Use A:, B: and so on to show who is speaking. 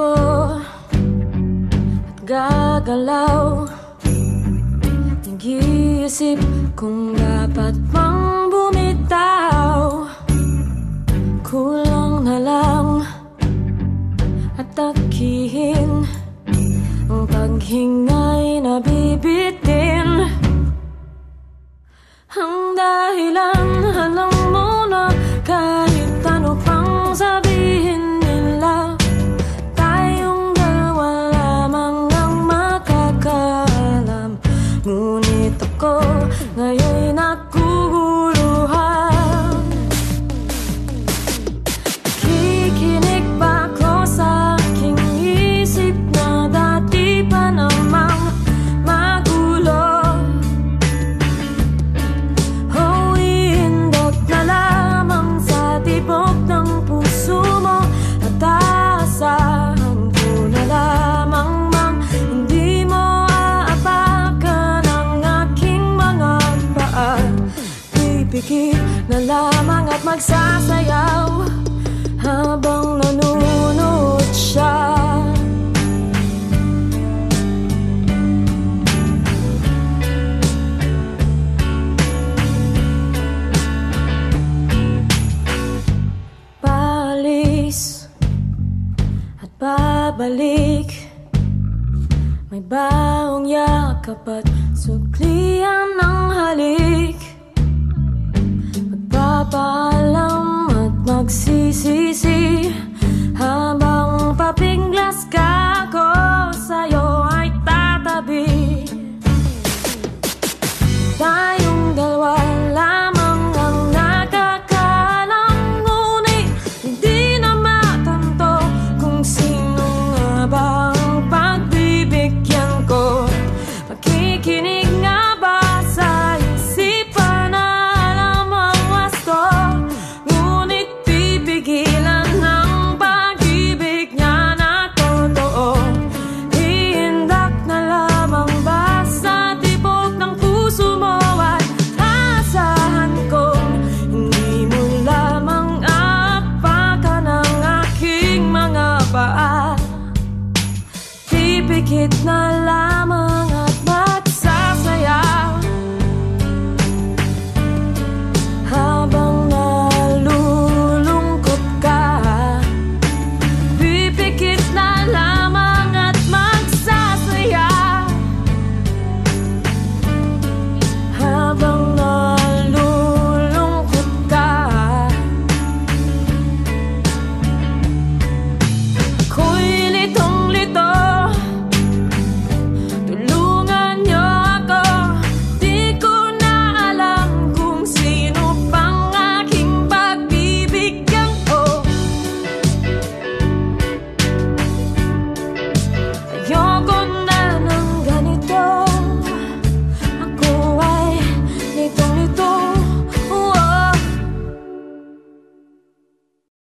A: takbo at gagalaw. Nag-iisip kung dapat bang bumitaw. Kulang na lang at takihin ang paghinga. 걷고 너의 Magdikit na lamang at magsasayaw Habang nanonood siya. Palis at babalik May baong yakap at suklian ang Sí, sí, sí.